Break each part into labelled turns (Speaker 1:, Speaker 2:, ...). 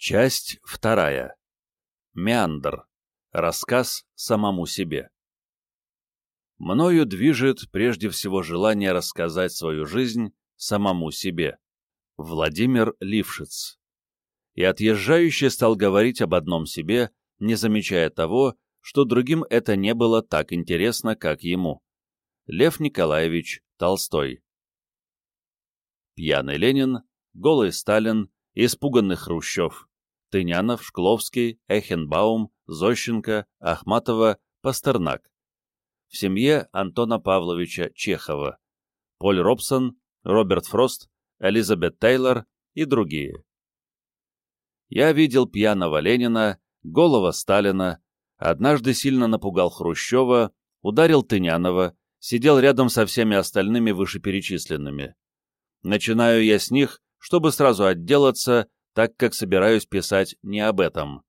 Speaker 1: Часть вторая. Меандр. Рассказ самому себе. Мною движет прежде всего желание рассказать свою жизнь самому себе. Владимир Лившиц. И отъезжающий стал говорить об одном себе, не замечая того, что другим это не было так интересно, как ему. Лев Николаевич Толстой. Пьяный Ленин, голый Сталин, испуганный Хрущев. Тынянов, Шкловский, Эхенбаум, Зощенко, Ахматова, Пастернак. В семье Антона Павловича Чехова. Поль Робсон, Роберт Фрост, Элизабет Тейлор и другие. Я видел пьяного Ленина, голого Сталина, однажды сильно напугал Хрущева, ударил Тынянова, сидел рядом со всеми остальными вышеперечисленными. Начинаю я с них, чтобы сразу отделаться так как собираюсь писать не об этом.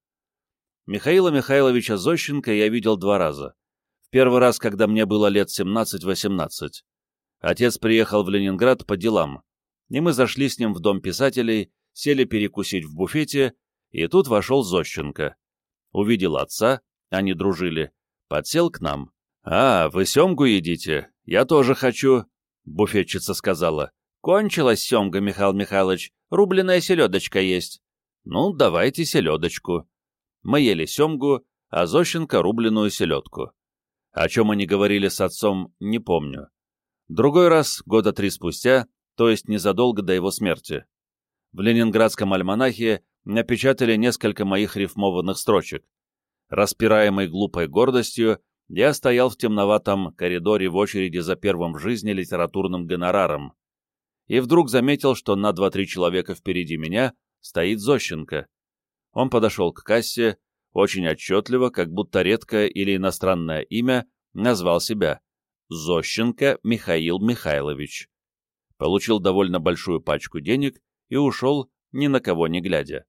Speaker 1: Михаила Михайловича Зощенко я видел два раза. В первый раз, когда мне было лет 17-18. Отец приехал в Ленинград по делам, и мы зашли с ним в дом писателей, сели перекусить в буфете, и тут вошел Зощенко. Увидел отца, они дружили, подсел к нам. «А, вы семгу едите? Я тоже хочу», — буфетчица сказала. «Кончилась семга, Михаил Михайлович, рубленая селедочка есть». «Ну, давайте селедочку». Мы ели семгу, а Зощенко — рубленую селедку. О чем они говорили с отцом, не помню. Другой раз, года три спустя, то есть незадолго до его смерти. В ленинградском альманахе напечатали несколько моих рифмованных строчек. Распираемый глупой гордостью, я стоял в темноватом коридоре в очереди за первым в жизни литературным гонораром и вдруг заметил, что на два-три человека впереди меня стоит Зощенко. Он подошел к кассе, очень отчетливо, как будто редкое или иностранное имя, назвал себя Зощенко Михаил Михайлович. Получил довольно большую пачку денег и ушел, ни на кого не глядя.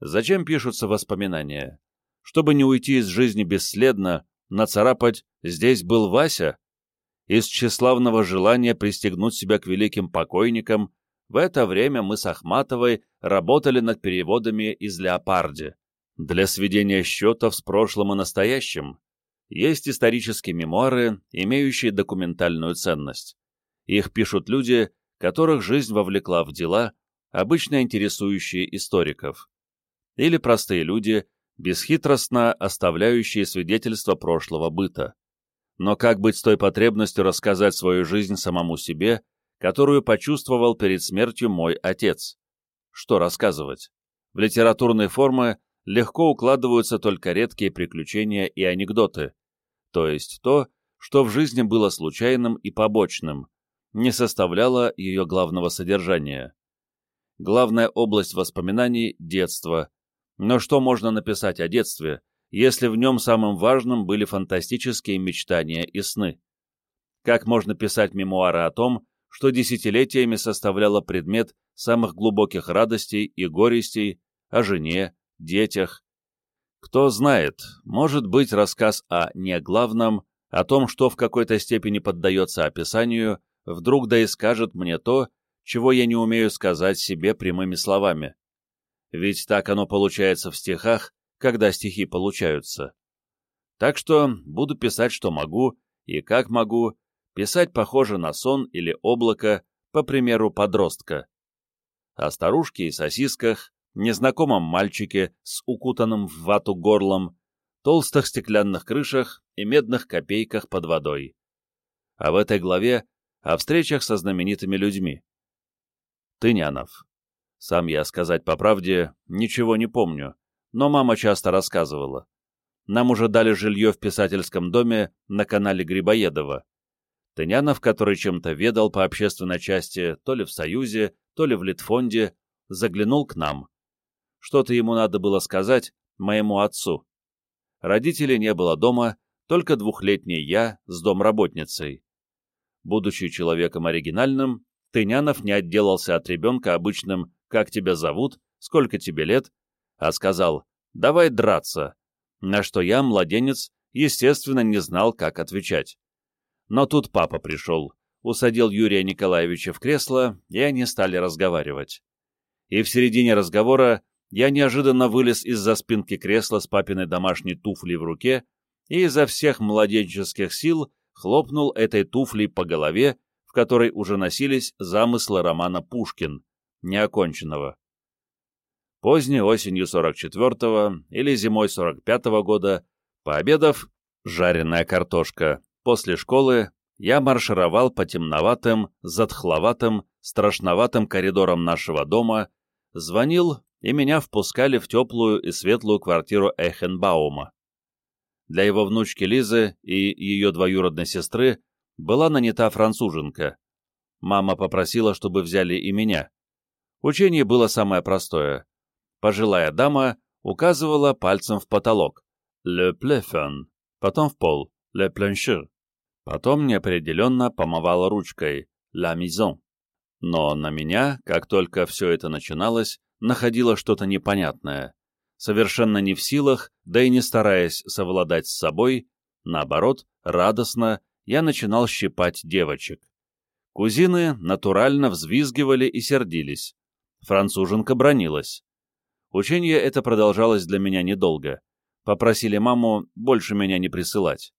Speaker 1: Зачем пишутся воспоминания? Чтобы не уйти из жизни бесследно, нацарапать «здесь был Вася» из тщеславного желания пристегнуть себя к великим покойникам, в это время мы с Ахматовой работали над переводами из «Леопарди». Для сведения счетов с прошлым и настоящим есть исторические мемуары, имеющие документальную ценность. Их пишут люди, которых жизнь вовлекла в дела, обычно интересующие историков. Или простые люди, бесхитростно оставляющие свидетельства прошлого быта. Но как быть с той потребностью рассказать свою жизнь самому себе, которую почувствовал перед смертью мой отец? Что рассказывать? В литературной формы легко укладываются только редкие приключения и анекдоты, то есть то, что в жизни было случайным и побочным, не составляло ее главного содержания. Главная область воспоминаний – детство. Но что можно написать о детстве, если в нем самым важным были фантастические мечтания и сны? Как можно писать мемуары о том, что десятилетиями составляло предмет самых глубоких радостей и горестей о жене, детях? Кто знает, может быть, рассказ о не главном, о том, что в какой-то степени поддается описанию, вдруг да и скажет мне то, чего я не умею сказать себе прямыми словами. Ведь так оно получается в стихах, когда стихи получаются. Так что буду писать, что могу и как могу, писать похоже на сон или облако, по примеру подростка. О старушке и сосисках, незнакомом мальчике с укутанным в вату горлом, толстых стеклянных крышах и медных копейках под водой. А в этой главе о встречах со знаменитыми людьми. Тынянов. Сам я, сказать по правде, ничего не помню, но мама часто рассказывала. Нам уже дали жилье в писательском доме на канале Грибоедова. Тынянов, который чем-то ведал по общественной части, то ли в Союзе, то ли в Литфонде, заглянул к нам. Что-то ему надо было сказать моему отцу. Родителей не было дома, только двухлетний я с домработницей. Будучи человеком оригинальным, Тынянов не отделался от ребенка обычным «как тебя зовут?», «сколько тебе лет?», а сказал «давай драться», на что я, младенец, естественно, не знал, как отвечать. Но тут папа пришел, усадил Юрия Николаевича в кресло, и они стали разговаривать. И в середине разговора я неожиданно вылез из-за спинки кресла с папиной домашней туфлей в руке и изо всех младенческих сил хлопнул этой туфлей по голове, в которой уже носились замыслы романа «Пушкин», неоконченного. Поздней осенью 44-го или зимой 45-го года, пообедав, жареная картошка, после школы я маршировал по темноватым, затхловатым, страшноватым коридорам нашего дома, звонил, и меня впускали в теплую и светлую квартиру Эхенбаума. Для его внучки Лизы и ее двоюродной сестры была нанята француженка. Мама попросила, чтобы взяли и меня. Учение было самое простое. Пожилая дама указывала пальцем в потолок. «Le plafond», потом в пол. «Le plancher». Потом неопределенно помывала ручкой «la maison». Но на меня, как только все это начиналось, находило что-то непонятное. Совершенно не в силах, да и не стараясь совладать с собой, наоборот, радостно, я начинал щипать девочек. Кузины натурально взвизгивали и сердились. Француженка бронилась. Учение это продолжалось для меня недолго. Попросили маму больше меня не присылать.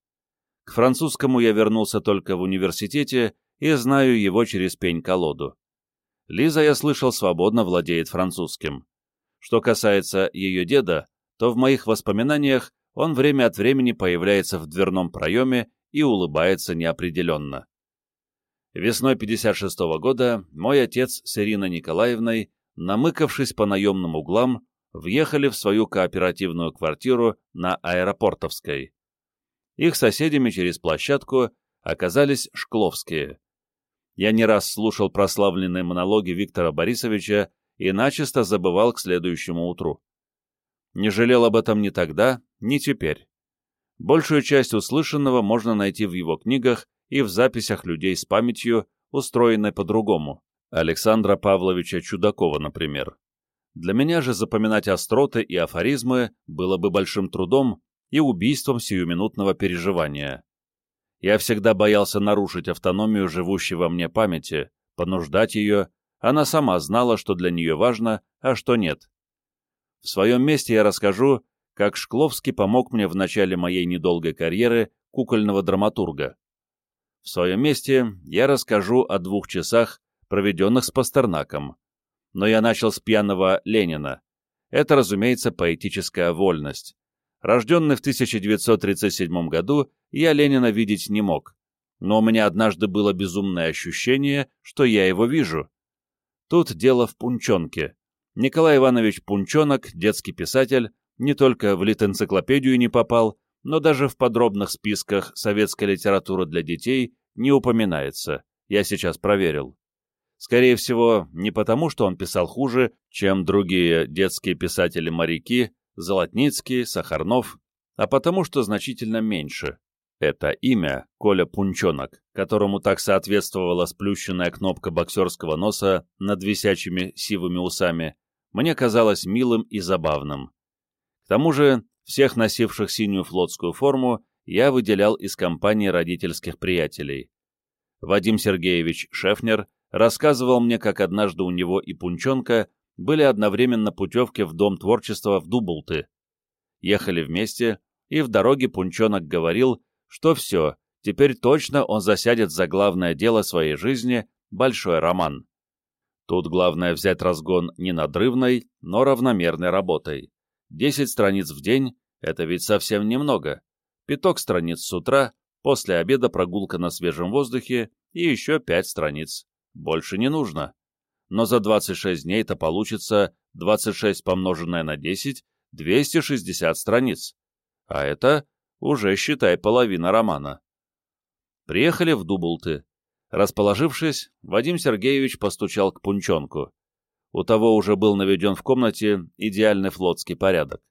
Speaker 1: К французскому я вернулся только в университете и знаю его через пень-колоду. Лиза, я слышал, свободно владеет французским. Что касается ее деда, то в моих воспоминаниях он время от времени появляется в дверном проеме и улыбается неопределенно. Весной 56 -го года мой отец с Ириной Николаевной, намыкавшись по наемным углам, въехали в свою кооперативную квартиру на Аэропортовской. Их соседями через площадку оказались Шкловские. Я не раз слушал прославленные монологи Виктора Борисовича и начисто забывал к следующему утру. Не жалел об этом ни тогда, ни теперь. Большую часть услышанного можно найти в его книгах и в записях людей с памятью, устроенной по-другому. Александра Павловича Чудакова, например. Для меня же запоминать остроты и афоризмы было бы большим трудом, и убийством сиюминутного переживания. Я всегда боялся нарушить автономию живущей во мне памяти, понуждать ее, она сама знала, что для нее важно, а что нет. В своем месте я расскажу, как Шкловский помог мне в начале моей недолгой карьеры кукольного драматурга. В своем месте я расскажу о двух часах, проведенных с Пастернаком. Но я начал с пьяного Ленина. Это, разумеется, поэтическая вольность. Рожденный в 1937 году, я Ленина видеть не мог, но у меня однажды было безумное ощущение, что я его вижу. Тут дело в Пунчонке. Николай Иванович Пунчонок, детский писатель, не только в литэнциклопедию не попал, но даже в подробных списках советской литературы для детей не упоминается, я сейчас проверил. Скорее всего, не потому, что он писал хуже, чем другие детские писатели-моряки, Золотницкий, Сахарнов, а потому что значительно меньше. Это имя, Коля Пунчонок, которому так соответствовала сплющенная кнопка боксерского носа над висячими сивыми усами, мне казалось милым и забавным. К тому же, всех носивших синюю флотскую форму я выделял из компании родительских приятелей. Вадим Сергеевич Шефнер рассказывал мне, как однажды у него и Пунчонка были одновременно путевки в Дом творчества в Дублты. Ехали вместе, и в дороге Пунчонок говорил, что все, теперь точно он засядет за главное дело своей жизни — большой роман. Тут главное взять разгон не надрывной, но равномерной работой. Десять страниц в день — это ведь совсем немного. Пяток страниц с утра, после обеда прогулка на свежем воздухе и еще пять страниц. Больше не нужно но за 26 дней-то получится 26 помноженное на 10, 260 страниц. А это уже, считай, половина романа. Приехали в Дублты. Расположившись, Вадим Сергеевич постучал к Пунчонку. У того уже был наведен в комнате идеальный флотский порядок.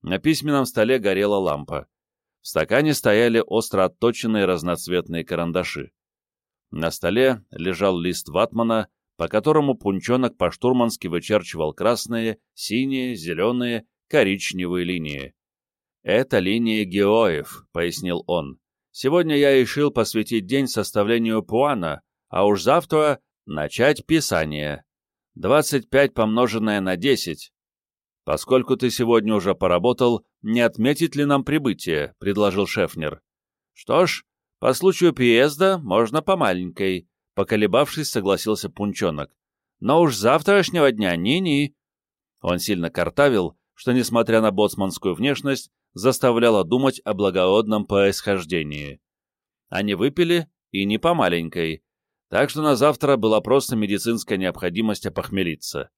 Speaker 1: На письменном столе горела лампа. В стакане стояли остро отточенные разноцветные карандаши. На столе лежал лист ватмана по которому Пунчонок по-штурмански вычерчивал красные, синие, зеленые, коричневые линии. «Это линии геоев», — пояснил он. «Сегодня я решил посвятить день составлению плана, а уж завтра начать писание. 25 помноженное на 10. «Поскольку ты сегодня уже поработал, не отметить ли нам прибытие?» — предложил Шефнер. «Что ж, по случаю приезда можно по маленькой», — поколебавшись, согласился Пунчонок. «Но уж завтрашнего дня ни-ни». Он сильно картавил, что, несмотря на боцманскую внешность, заставляло думать о благородном происхождении. Они выпили, и не по маленькой, так что на завтра была просто медицинская необходимость опохмелиться.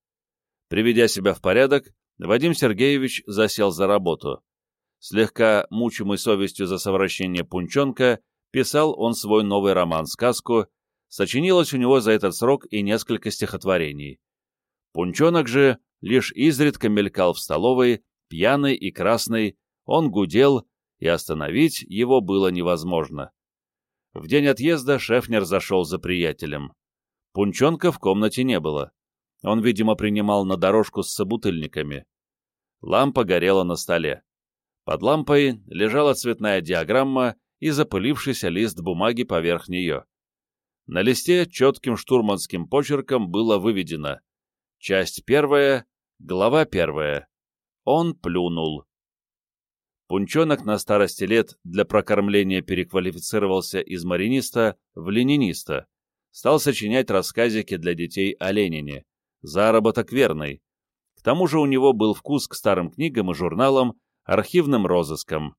Speaker 1: Приведя себя в порядок, Вадим Сергеевич засел за работу. Слегка мучимый совестью за совращение Пунчонка, писал он свой новый роман-сказку, сочинилось у него за этот срок и несколько стихотворений. Пунчонок же лишь изредка мелькал в столовой, пьяный и красный, он гудел, и остановить его было невозможно. В день отъезда Шефнер зашел за приятелем. Пунчонка в комнате не было. Он, видимо, принимал на дорожку с собутыльниками. Лампа горела на столе. Под лампой лежала цветная диаграмма и запылившийся лист бумаги поверх нее. На листе четким штурманским почерком было выведено «Часть первая, глава первая». Он плюнул. Пунчонок на старости лет для прокормления переквалифицировался из мариниста в лениниста, стал сочинять рассказики для детей о Ленине. Заработок верный. К тому же у него был вкус к старым книгам и журналам, архивным розыскам.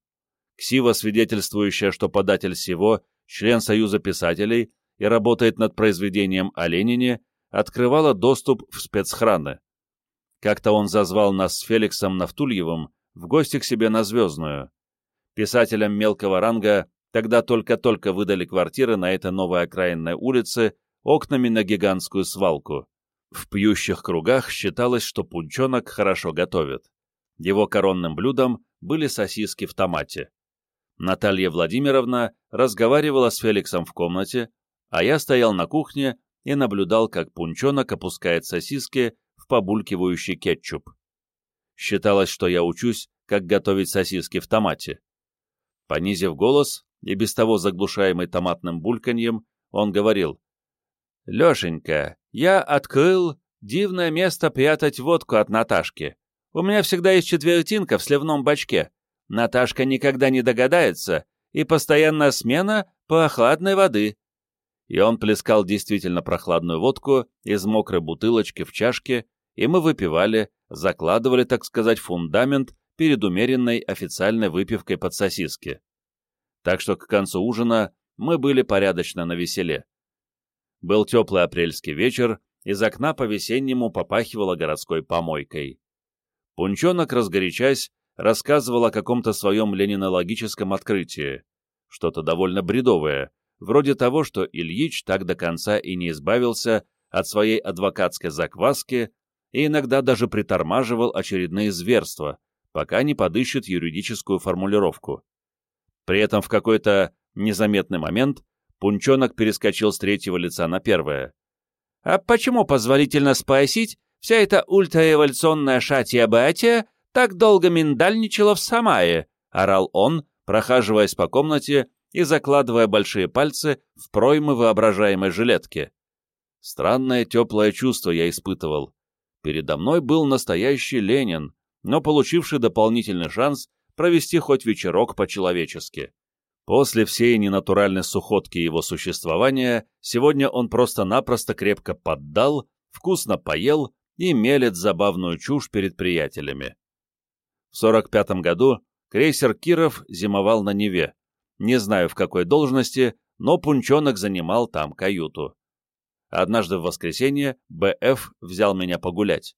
Speaker 1: Ксива, свидетельствующая, что податель сего, член Союза писателей и работает над произведением о Ленине, открывала доступ в спецхраны. Как-то он зазвал нас с Феликсом Нафтульевым в гости к себе на Звездную. Писателям мелкого ранга тогда только-только выдали квартиры на этой новой окраинной улице окнами на гигантскую свалку. В пьющих кругах считалось, что пунчонок хорошо готовит. Его коронным блюдом были сосиски в томате. Наталья Владимировна разговаривала с Феликсом в комнате, а я стоял на кухне и наблюдал, как пунчонок опускает сосиски в побулькивающий кетчуп. Считалось, что я учусь, как готовить сосиски в томате. Понизив голос, и без того заглушаемый томатным бульканьем, он говорил, «Лешенька, я открыл дивное место прятать водку от Наташки. У меня всегда есть четвертинка в сливном бачке. Наташка никогда не догадается, и постоянная смена прохладной воды». И он плескал действительно прохладную водку из мокрой бутылочки в чашке, и мы выпивали, закладывали, так сказать, фундамент перед умеренной официальной выпивкой под сосиски. Так что к концу ужина мы были порядочно на веселе. Был теплый апрельский вечер, из окна по-весеннему попахивало городской помойкой. Пунчонок, разгорячась, рассказывал о каком-то своем ленинологическом открытии, что-то довольно бредовое, вроде того, что Ильич так до конца и не избавился от своей адвокатской закваски и иногда даже притормаживал очередные зверства, пока не подыщет юридическую формулировку. При этом в какой-то незаметный момент Пунчонок перескочил с третьего лица на первое. «А почему позволительно спросить, вся эта ультраэволюционная шатия-батия так долго миндальничала в Самае?» — орал он, прохаживаясь по комнате и закладывая большие пальцы в проймы воображаемой жилетки. Странное теплое чувство я испытывал. Передо мной был настоящий Ленин, но получивший дополнительный шанс провести хоть вечерок по-человечески. После всей ненатуральной сухотки его существования, сегодня он просто-напросто крепко поддал, вкусно поел и мелет забавную чушь перед приятелями. В 45-м году крейсер «Киров» зимовал на Неве. Не знаю в какой должности, но Пунчонок занимал там каюту. Однажды в воскресенье Б.Ф. взял меня погулять.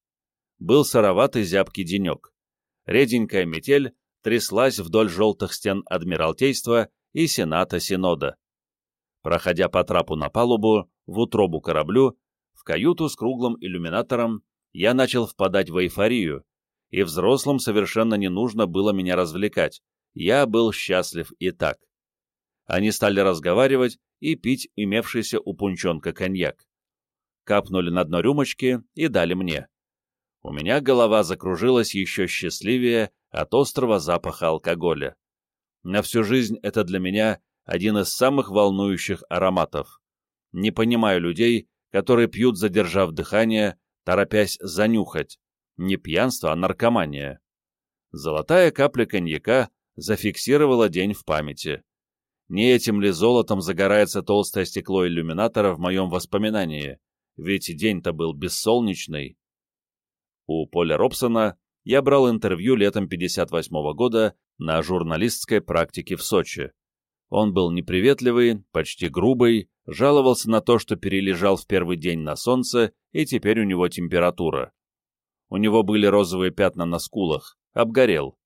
Speaker 1: Был сыроватый зябкий денек. Реденькая метель тряслась вдоль желтых стен Адмиралтейства и Сената Синода. Проходя по трапу на палубу, в утробу кораблю, в каюту с круглым иллюминатором, я начал впадать в эйфорию, и взрослым совершенно не нужно было меня развлекать. Я был счастлив и так. Они стали разговаривать и пить имевшийся у пунчонка коньяк. Капнули на дно рюмочки и дали мне. У меня голова закружилась еще счастливее от острого запаха алкоголя. На всю жизнь это для меня один из самых волнующих ароматов. Не понимаю людей, которые пьют, задержав дыхание, торопясь занюхать. Не пьянство, а наркомания. Золотая капля коньяка зафиксировала день в памяти. Не этим ли золотом загорается толстое стекло иллюминатора в моем воспоминании? Ведь день-то был бессолнечный. У Поля Робсона я брал интервью летом 58 -го года на журналистской практике в Сочи. Он был неприветливый, почти грубый, жаловался на то, что перележал в первый день на солнце, и теперь у него температура. У него были розовые пятна на скулах, обгорел.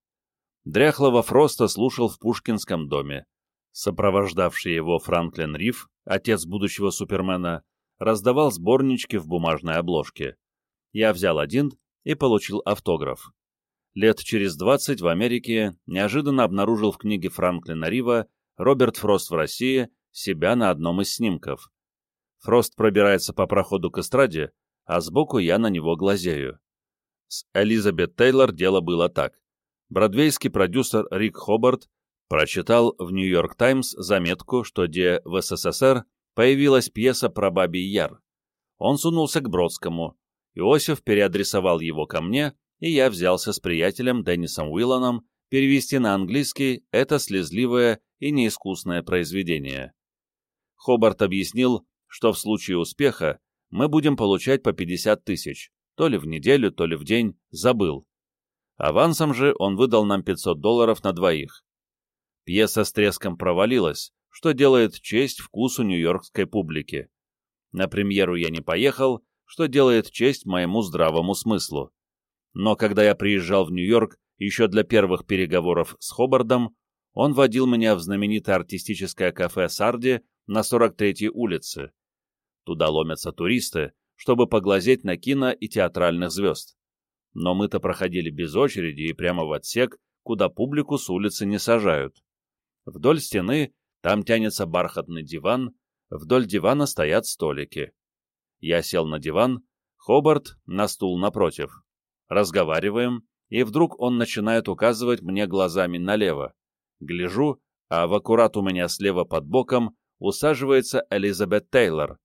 Speaker 1: Дряхлого Фроста слушал в Пушкинском доме. Сопровождавший его Франклин Риф, отец будущего Супермена, раздавал сборнички в бумажной обложке. Я взял один и получил автограф. Лет через двадцать в Америке неожиданно обнаружил в книге Франклина Рива Роберт Фрост в России себя на одном из снимков. Фрост пробирается по проходу к эстраде, а сбоку я на него глазею. С Элизабет Тейлор дело было так. Бродвейский продюсер Рик Хобарт прочитал в «Нью-Йорк Таймс» заметку, что где в СССР появилась пьеса про Бабий Яр. Он сунулся к Бродскому. Иосиф переадресовал его ко мне, и я взялся с приятелем Деннисом Уилланом перевести на английский это слезливое и неискусное произведение. Хобарт объяснил, что в случае успеха мы будем получать по 50 тысяч, то ли в неделю, то ли в день, забыл. Авансом же он выдал нам 500 долларов на двоих. Пьеса с треском провалилась, что делает честь вкусу нью-йоркской публики. На премьеру я не поехал, что делает честь моему здравому смыслу. Но когда я приезжал в Нью-Йорк еще для первых переговоров с Хобардом, он водил меня в знаменитое артистическое кафе «Сарди» на 43-й улице. Туда ломятся туристы, чтобы поглазеть на кино и театральных звезд. Но мы-то проходили без очереди и прямо в отсек, куда публику с улицы не сажают. Вдоль стены там тянется бархатный диван, вдоль дивана стоят столики. Я сел на диван, Хобарт на стул напротив. Разговариваем, и вдруг он начинает указывать мне глазами налево. Гляжу, а в аккурат у меня слева под боком усаживается Элизабет Тейлор.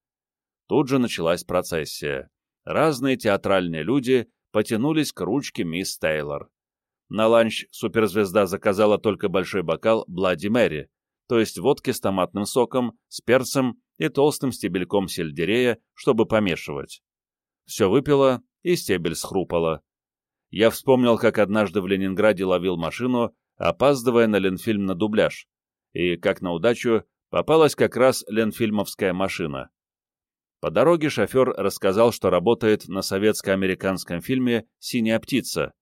Speaker 1: Тут же началась процессия. Разные театральные люди потянулись к ручке мисс Тейлор. На ланч суперзвезда заказала только большой бокал Блади Мэри, то есть водки с томатным соком, с перцем и толстым стебельком сельдерея, чтобы помешивать. Все выпила, и стебель схрупала. Я вспомнил, как однажды в Ленинграде ловил машину, опаздывая на Ленфильм на дубляж, и, как на удачу, попалась как раз ленфильмовская машина. По дороге шофер рассказал, что работает на советско-американском фильме «Синяя птица».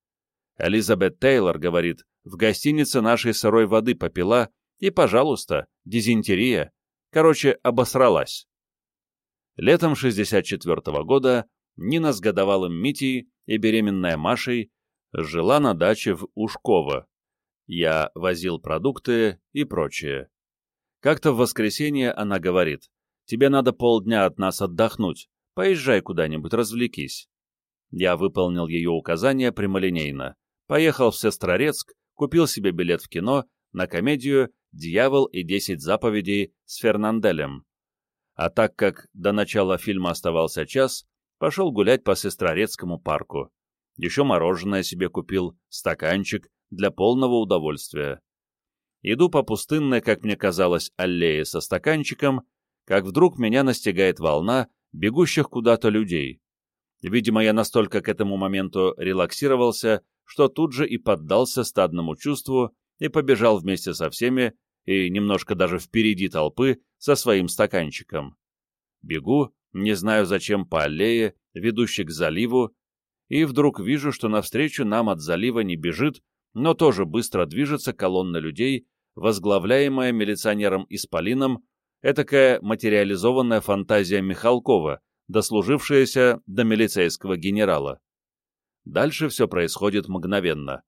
Speaker 1: Элизабет Тейлор, говорит, в гостинице нашей сырой воды попила, и, пожалуйста, дизентерия. Короче, обосралась. Летом 64 -го года Нина с годовалым Митей и беременная Машей жила на даче в Ушково. Я возил продукты и прочее. Как-то в воскресенье она говорит, «Тебе надо полдня от нас отдохнуть, поезжай куда-нибудь, развлекись». Я выполнил ее указания прямолинейно. Поехал в Сестрорецк, купил себе билет в кино на комедию «Дьявол и десять заповедей» с Фернанделем. А так как до начала фильма оставался час, пошел гулять по Сестрорецкому парку. Еще мороженое себе купил, стаканчик, для полного удовольствия. Иду по пустынной, как мне казалось, аллее со стаканчиком, как вдруг меня настигает волна бегущих куда-то людей. Видимо, я настолько к этому моменту релаксировался, что тут же и поддался стадному чувству и побежал вместе со всеми, и немножко даже впереди толпы, со своим стаканчиком. Бегу, не знаю зачем, по аллее, ведущей к заливу, и вдруг вижу, что навстречу нам от залива не бежит, но тоже быстро движется колонна людей, возглавляемая милиционером Исполином, этакая материализованная фантазия Михалкова, дослужившаяся до милицейского генерала. Дальше все происходит мгновенно.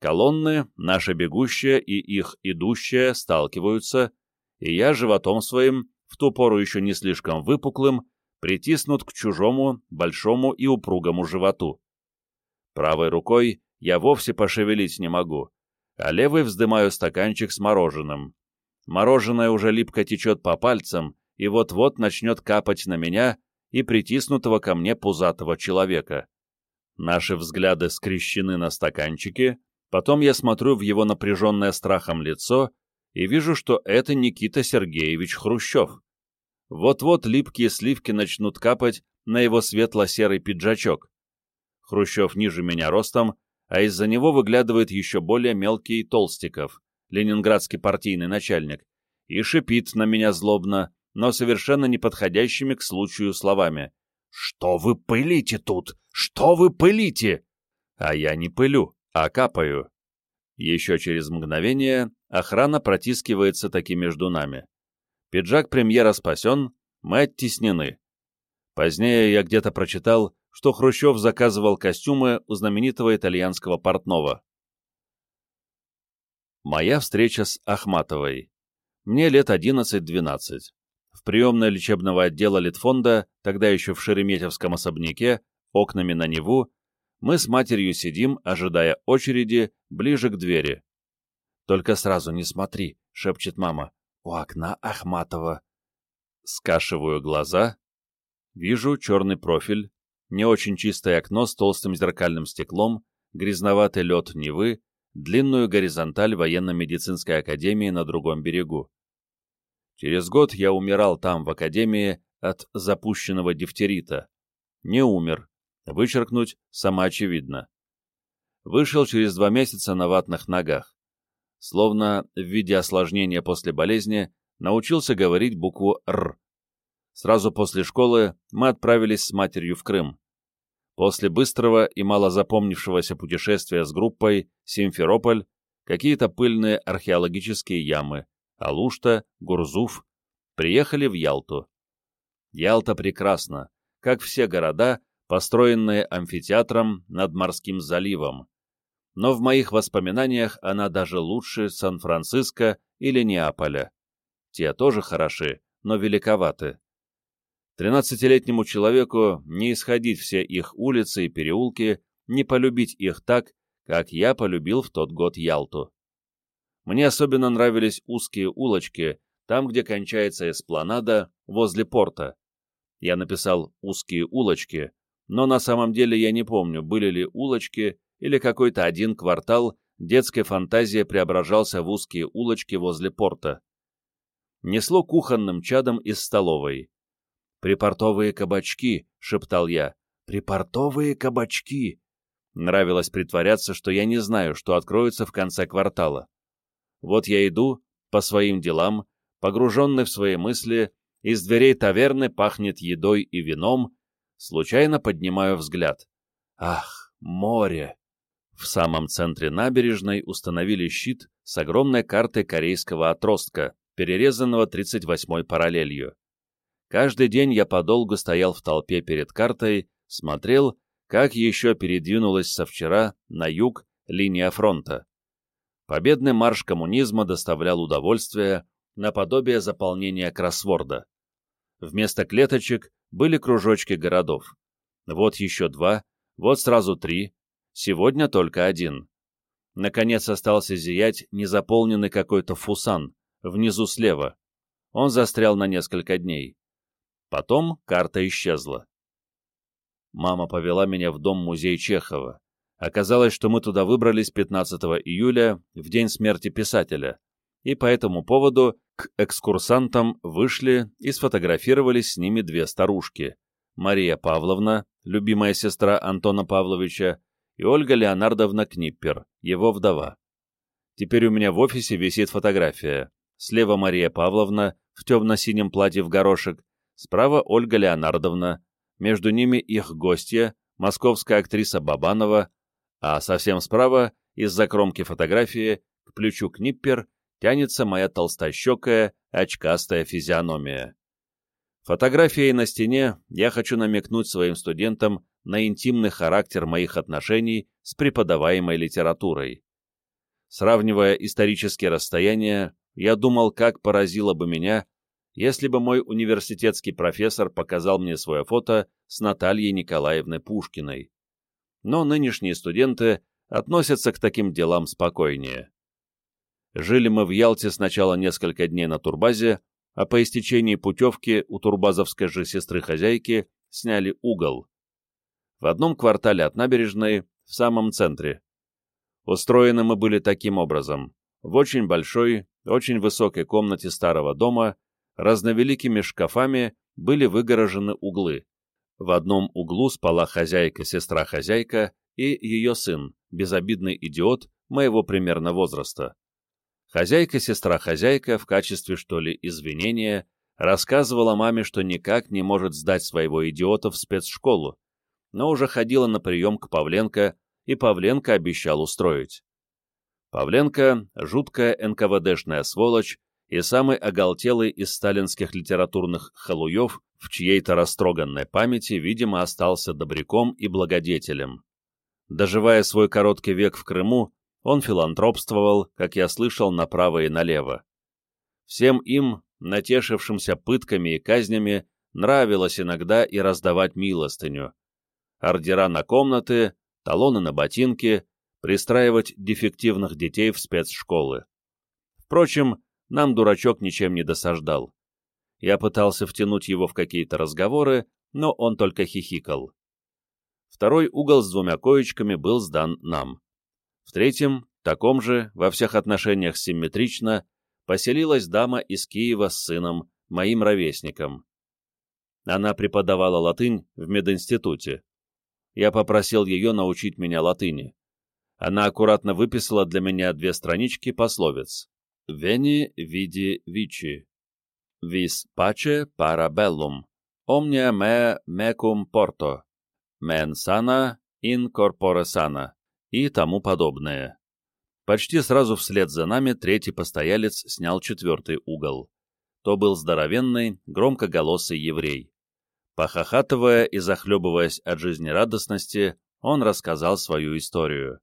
Speaker 1: Колонны, наша бегущая и их идущая, сталкиваются, и я животом своим, в ту пору еще не слишком выпуклым, притиснут к чужому, большому и упругому животу. Правой рукой я вовсе пошевелить не могу, а левой вздымаю стаканчик с мороженым. Мороженое уже липко течет по пальцам и вот-вот начнет капать на меня и притиснутого ко мне пузатого человека. Наши взгляды скрещены на стаканчике, потом я смотрю в его напряженное страхом лицо и вижу, что это Никита Сергеевич Хрущев. Вот-вот липкие сливки начнут капать на его светло-серый пиджачок. Хрущев ниже меня ростом, а из-за него выглядывает еще более мелкий Толстиков, ленинградский партийный начальник, и шипит на меня злобно, но совершенно неподходящими к случаю словами. «Что вы пылите тут? Что вы пылите?» А я не пылю, а капаю. Еще через мгновение охрана протискивается таки между нами. Пиджак премьера спасен, мы оттеснены. Позднее я где-то прочитал, что Хрущев заказывал костюмы у знаменитого итальянского портного. Моя встреча с Ахматовой. Мне лет 11-12. В приемной лечебного отдела Литфонда, тогда еще в Шереметьевском особняке, окнами на Неву, мы с матерью сидим, ожидая очереди, ближе к двери. «Только сразу не смотри», — шепчет мама. «У окна Ахматова». Скашиваю глаза. Вижу черный профиль, не очень чистое окно с толстым зеркальным стеклом, грязноватый лед Невы, длинную горизонталь военно-медицинской академии на другом берегу. Через год я умирал там, в академии, от запущенного дифтерита. Не умер. Вычеркнуть самоочевидно. Вышел через два месяца на ватных ногах. Словно в виде осложнения после болезни научился говорить букву «Р». Сразу после школы мы отправились с матерью в Крым. После быстрого и мало запомнившегося путешествия с группой Симферополь, какие-то пыльные археологические ямы, Алушта, Гурзуф, приехали в Ялту. Ялта прекрасна, как все города, построенные амфитеатром над морским заливом. Но в моих воспоминаниях она даже лучше Сан-Франциско или Неаполя. Те тоже хороши, но великоваты. Тринадцатилетнему человеку не исходить все их улицы и переулки, не полюбить их так, как я полюбил в тот год Ялту. Мне особенно нравились узкие улочки, там, где кончается эспланада, возле порта. Я написал «узкие улочки», но на самом деле я не помню, были ли улочки или какой-то один квартал, детской фантазия преображался в узкие улочки возле порта. Несло кухонным чадом из столовой. «Припортовые кабачки», — шептал я. «Припортовые кабачки». Нравилось притворяться, что я не знаю, что откроется в конце квартала. Вот я иду по своим делам, погруженный в свои мысли, из дверей таверны пахнет едой и вином, случайно поднимаю взгляд. Ах, море! В самом центре набережной установили щит с огромной картой корейского отростка, перерезанного 38-й параллелью. Каждый день я подолгу стоял в толпе перед картой, смотрел, как еще передвинулась со вчера на юг линия фронта. Победный марш коммунизма доставлял удовольствие, наподобие заполнения кроссворда. Вместо клеточек были кружочки городов. Вот еще два, вот сразу три, сегодня только один. Наконец остался зиять незаполненный какой-то фусан, внизу слева. Он застрял на несколько дней. Потом карта исчезла. Мама повела меня в дом-музей Чехова. Оказалось, что мы туда выбрались 15 июля, в день смерти писателя, и по этому поводу к экскурсантам вышли и сфотографировались с ними две старушки — Мария Павловна, любимая сестра Антона Павловича, и Ольга Леонардовна Книппер, его вдова. Теперь у меня в офисе висит фотография. Слева Мария Павловна в темно-синем платье в горошек, Справа Ольга Леонардовна, между ними их гостья, московская актриса Бабанова, а совсем справа, из-за кромки фотографии, к плечу Книппер, тянется моя толстощекая, очкастая физиономия. Фотографией на стене я хочу намекнуть своим студентам на интимный характер моих отношений с преподаваемой литературой. Сравнивая исторические расстояния, я думал, как поразило бы меня, если бы мой университетский профессор показал мне свое фото с Натальей Николаевной Пушкиной. Но нынешние студенты относятся к таким делам спокойнее. Жили мы в Ялте сначала несколько дней на турбазе, а по истечении путевки у турбазовской же сестры-хозяйки сняли угол. в одном квартале от набережной, в самом центре. Устроены мы были таким образом. В очень большой, очень высокой комнате старого дома разновеликими шкафами были выгорожены углы. В одном углу спала хозяйка, сестра-хозяйка и ее сын, безобидный идиот моего примерно возраста. Хозяйка-сестра-хозяйка в качестве, что ли, извинения рассказывала маме, что никак не может сдать своего идиота в спецшколу, но уже ходила на прием к Павленко, и Павленко обещал устроить. Павленко — жуткая НКВДшная сволочь и самый оголтелый из сталинских литературных халуев, в чьей-то растроганной памяти, видимо, остался добряком и благодетелем. Доживая свой короткий век в Крыму, он филантропствовал, как я слышал, направо и налево. Всем им, натешившимся пытками и казнями, нравилось иногда и раздавать милостыню. Ордера на комнаты, талоны на ботинки, пристраивать дефективных детей в спецшколы. Впрочем, нам дурачок ничем не досаждал. Я пытался втянуть его в какие-то разговоры, но он только хихикал. Второй угол с двумя коечками был сдан нам. В третьем, таком же, во всех отношениях симметрично, поселилась дама из Киева с сыном, моим ровесником. Она преподавала латынь в мединституте. Я попросил ее научить меня латыни. Она аккуратно выписала для меня две странички пословиц. «Veni vidi vici», «Vis pace para bellum», «Omnia me mecum porto», «Men sana in corpore sana» и тому подобное. Почти сразу вслед за нами третий постоялец снял четвертый угол. То был здоровенный, громкоголосый еврей. Похохатывая и захлебываясь от жизнерадостности, он рассказал свою историю.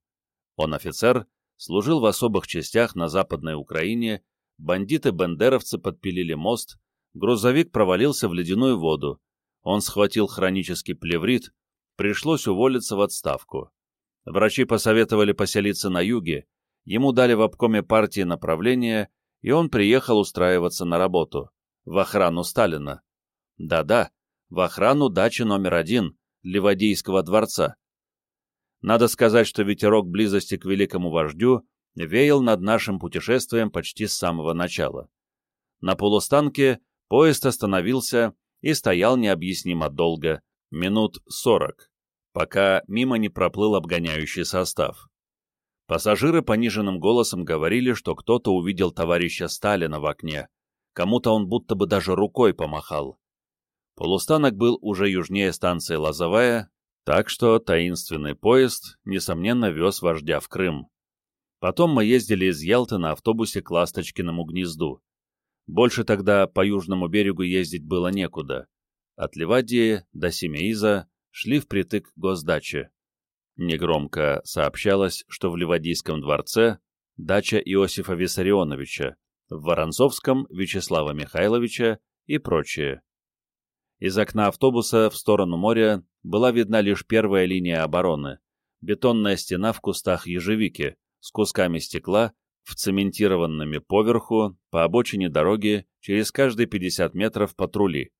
Speaker 1: Он офицер, служил в особых частях на Западной Украине, бандиты-бендеровцы подпилили мост, грузовик провалился в ледяную воду, он схватил хронический плеврит, пришлось уволиться в отставку. Врачи посоветовали поселиться на юге, ему дали в обкоме партии направление, и он приехал устраиваться на работу, в охрану Сталина. Да-да, в охрану дачи номер один, Ливадийского дворца. Надо сказать, что ветерок близости к великому вождю веял над нашим путешествием почти с самого начала. На полустанке поезд остановился и стоял необъяснимо долго, минут сорок пока мимо не проплыл обгоняющий состав. Пассажиры пониженным голосом говорили, что кто-то увидел товарища Сталина в окне, кому-то он будто бы даже рукой помахал. Полустанок был уже южнее станции Лозовая, так что таинственный поезд, несомненно, вез вождя в Крым. Потом мы ездили из Ялты на автобусе к Ласточкиному гнезду. Больше тогда по южному берегу ездить было некуда. От Ливадии до Семеиза шли впритык к госдаче. Негромко сообщалось, что в Ливадийском дворце дача Иосифа Виссарионовича, в Воронцовском Вячеслава Михайловича и прочее. Из окна автобуса в сторону моря была видна лишь первая линия обороны, бетонная стена в кустах ежевики с кусками стекла, вцементированными поверху, по обочине дороги, через каждые 50 метров патрули.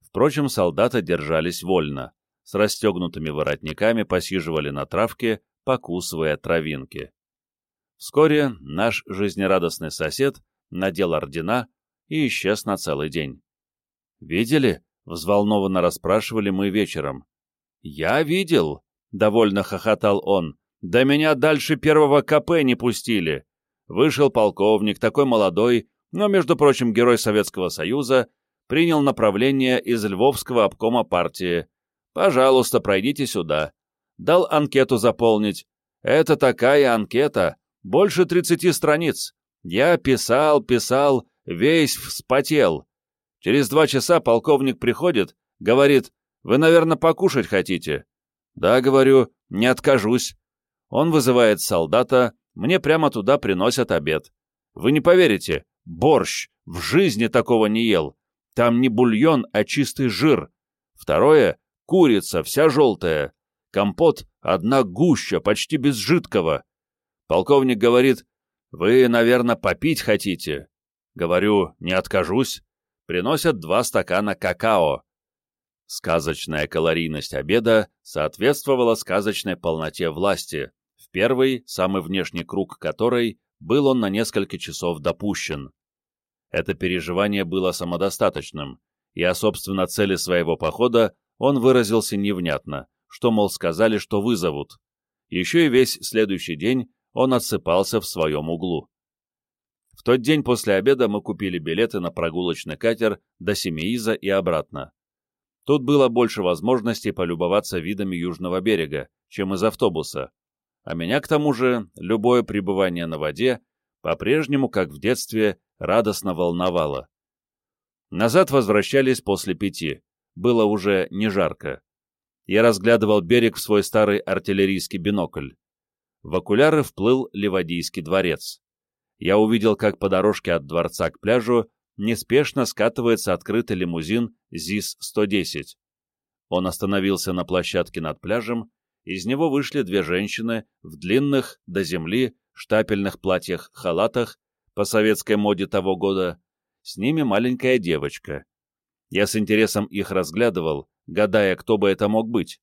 Speaker 1: Впрочем, солдаты держались вольно с расстегнутыми воротниками посиживали на травке, покусывая травинки. Вскоре наш жизнерадостный сосед надел ордена и исчез на целый день. «Видели?» — взволнованно расспрашивали мы вечером. «Я видел!» — довольно хохотал он. «Да меня дальше первого КП не пустили!» Вышел полковник, такой молодой, но, между прочим, герой Советского Союза, принял направление из Львовского обкома партии, Пожалуйста, пройдите сюда. Дал анкету заполнить. Это такая анкета, больше 30 страниц. Я писал, писал, весь вспотел. Через два часа полковник приходит, говорит, вы, наверное, покушать хотите? Да, говорю, не откажусь. Он вызывает солдата, мне прямо туда приносят обед. Вы не поверите, борщ, в жизни такого не ел. Там не бульон, а чистый жир. Второе, Курица, вся желтая. Компот — одна гуща, почти без жидкого. Полковник говорит, «Вы, наверное, попить хотите?» Говорю, «Не откажусь». Приносят два стакана какао. Сказочная калорийность обеда соответствовала сказочной полноте власти, в первый, самый внешний круг которой был он на несколько часов допущен. Это переживание было самодостаточным, и о, собственно, цели своего похода он выразился невнятно, что, мол, сказали, что вызовут. Еще и весь следующий день он отсыпался в своем углу. Тот день после обеда мы купили билеты на прогулочный катер до Семеиза и обратно. Тут было больше возможностей полюбоваться видами южного берега, чем из автобуса. А меня, к тому же, любое пребывание на воде по-прежнему, как в детстве, радостно волновало. Назад возвращались после пяти. Было уже не жарко. Я разглядывал берег в свой старый артиллерийский бинокль. В окуляры вплыл Ливадийский дворец. Я увидел, как по дорожке от дворца к пляжу неспешно скатывается открытый лимузин ЗИС-110. Он остановился на площадке над пляжем, из него вышли две женщины в длинных, до земли, штапельных платьях-халатах по советской моде того года, с ними маленькая девочка. Я с интересом их разглядывал, гадая, кто бы это мог быть,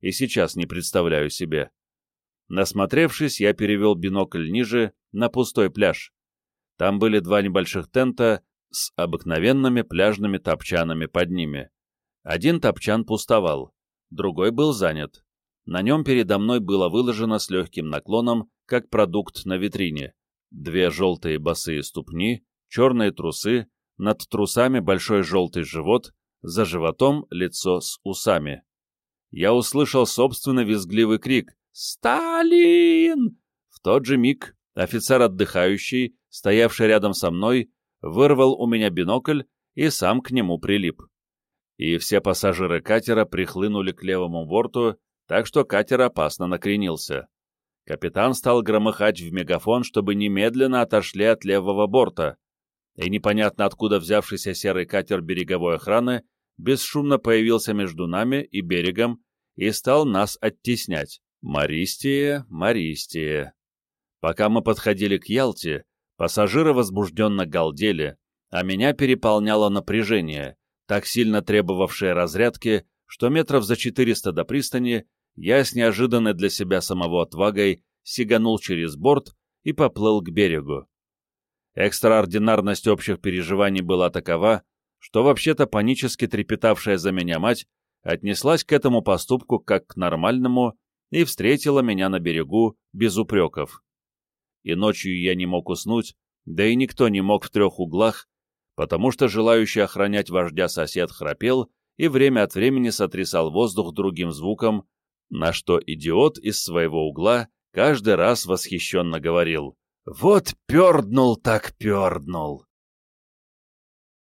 Speaker 1: и сейчас не представляю себе. Насмотревшись, я перевел бинокль ниже, на пустой пляж. Там были два небольших тента с обыкновенными пляжными топчанами под ними. Один топчан пустовал, другой был занят. На нем передо мной было выложено с легким наклоном, как продукт на витрине. Две желтые босые ступни, черные трусы, над трусами большой желтый живот, за животом лицо с усами. Я услышал собственный визгливый крик «Сталин!». В тот же миг офицер отдыхающий, стоявший рядом со мной, вырвал у меня бинокль и сам к нему прилип. И все пассажиры катера прихлынули к левому борту, так что катер опасно накренился. Капитан стал громыхать в мегафон, чтобы немедленно отошли от левого борта, и непонятно откуда взявшийся серый катер береговой охраны бесшумно появился между нами и берегом и стал нас оттеснять. Маристия, Маристия. Пока мы подходили к Ялте, пассажиры возбужденно галдели, а меня переполняло напряжение, так сильно требовавшее разрядки, что метров за 400 до пристани я с неожиданной для себя самого отвагой сиганул через борт и поплыл к берегу. Экстраординарность общих переживаний была такова, что вообще-то панически трепетавшая за меня мать отнеслась к этому поступку как к нормальному и встретила меня на берегу без упреков. И ночью я не мог уснуть, да и никто не мог в трех углах, потому что желающий охранять вождя сосед храпел и время от времени сотрясал воздух другим звуком, на что идиот из своего угла каждый раз восхищенно говорил «Вот перднул так перднул!»